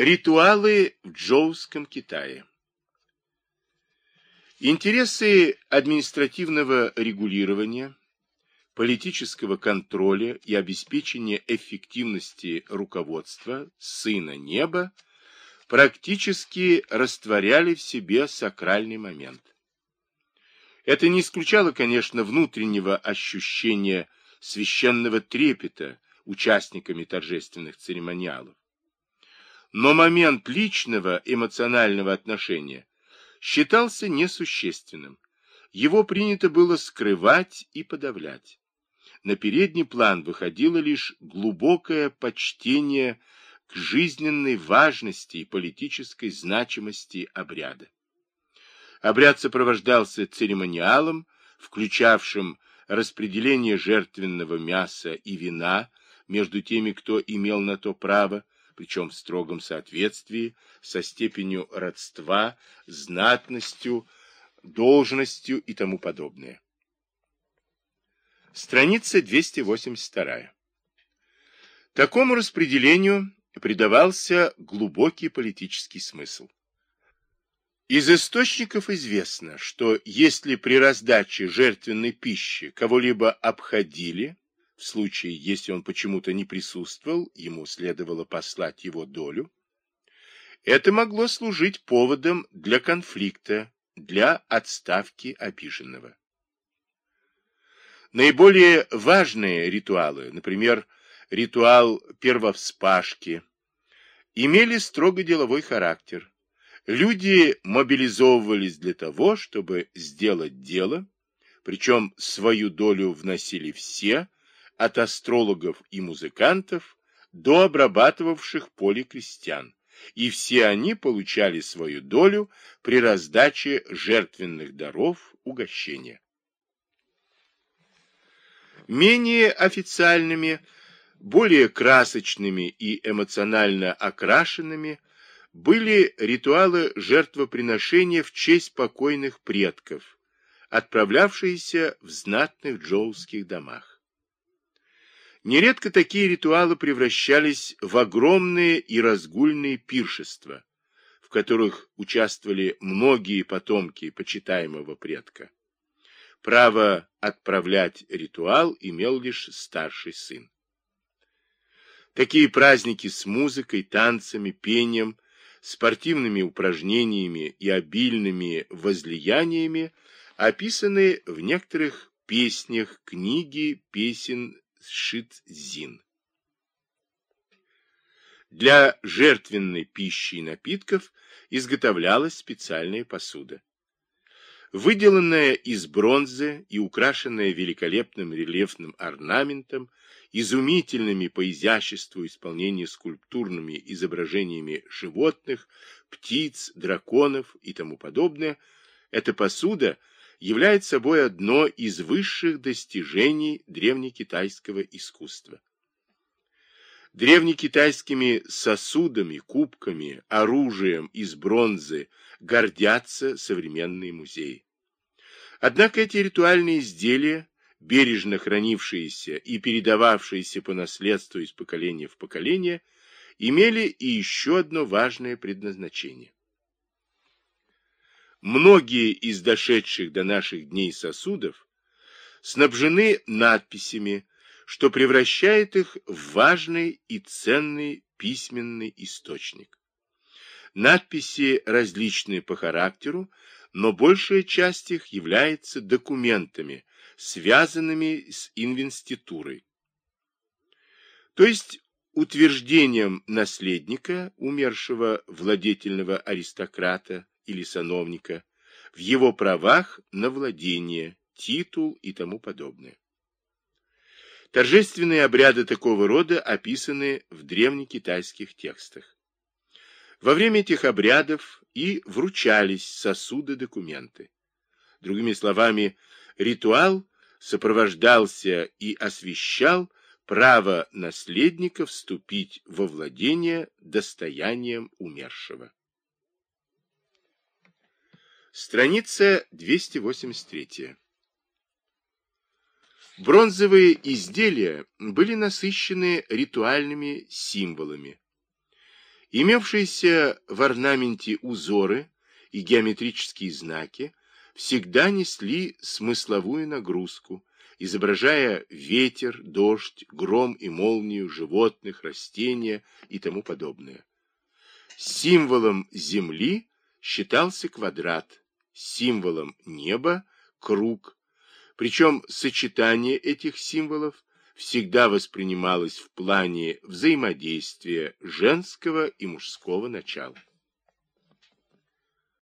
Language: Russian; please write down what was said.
Ритуалы в Джоуском Китае Интересы административного регулирования, политического контроля и обеспечения эффективности руководства Сына Неба практически растворяли в себе сакральный момент. Это не исключало, конечно, внутреннего ощущения священного трепета участниками торжественных церемониалов. Но момент личного эмоционального отношения считался несущественным. Его принято было скрывать и подавлять. На передний план выходило лишь глубокое почтение к жизненной важности и политической значимости обряда. Обряд сопровождался церемониалом, включавшим распределение жертвенного мяса и вина между теми, кто имел на то право, причем в строгом соответствии со степенью родства, знатностью, должностью и тому подобное. Страница 282. Такому распределению придавался глубокий политический смысл. Из источников известно, что если при раздаче жертвенной пищи кого-либо обходили, в случае, если он почему-то не присутствовал, ему следовало послать его долю, это могло служить поводом для конфликта, для отставки обиженного. Наиболее важные ритуалы, например, ритуал первовспашки, имели строго деловой характер, Люди мобилизовывались для того, чтобы сделать дело, причем свою долю вносили все, от астрологов и музыкантов до обрабатывавших поле крестьян, и все они получали свою долю при раздаче жертвенных даров угощения. Менее официальными, более красочными и эмоционально окрашенными были ритуалы жертвоприношения в честь покойных предков, отправлявшиеся в знатных джоуских домах. Нередко такие ритуалы превращались в огромные и разгульные пиршества, в которых участвовали многие потомки почитаемого предка. Право отправлять ритуал имел лишь старший сын. Такие праздники с музыкой, танцами, пением – спортивными упражнениями и обильными возлияниями описаны в некоторых песнях книги песен Шитзин. Для жертвенной пищи и напитков изготовлялась специальная посуда. Выделанная из бронзы и украшенная великолепным рельефным орнаментом, изумительными по изяществу исполнения скульптурными изображениями животных, птиц, драконов и тому подобное, эта посуда является собой одно из высших достижений древнекитайского искусства. Древнекитайскими сосудами, кубками, оружием из бронзы гордятся современные музеи. Однако эти ритуальные изделия бережно хранившиеся и передававшиеся по наследству из поколения в поколение, имели и еще одно важное предназначение. Многие из дошедших до наших дней сосудов снабжены надписями, что превращает их в важный и ценный письменный источник. Надписи различные по характеру, но большая часть их является документами, связанными с инвеститурой. То есть утверждением наследника, умершего владетельного аристократа или сановника, в его правах на владение, титул и тому подобное. Торжественные обряды такого рода описаны в древнекитайских текстах. Во время этих обрядов и вручались сосуды-документы. Другими словами, ритуал сопровождался и освещал право наследника вступить во владение достоянием умершего. Страница 283. Бронзовые изделия были насыщены ритуальными символами. Имевшиеся в орнаменте узоры и геометрические знаки всегда несли смысловую нагрузку, изображая ветер, дождь, гром и молнию, животных, растения и тому подобное. Символом Земли считался квадрат, символом неба – круг, причем сочетание этих символов всегда воспринималось в плане взаимодействия женского и мужского начала.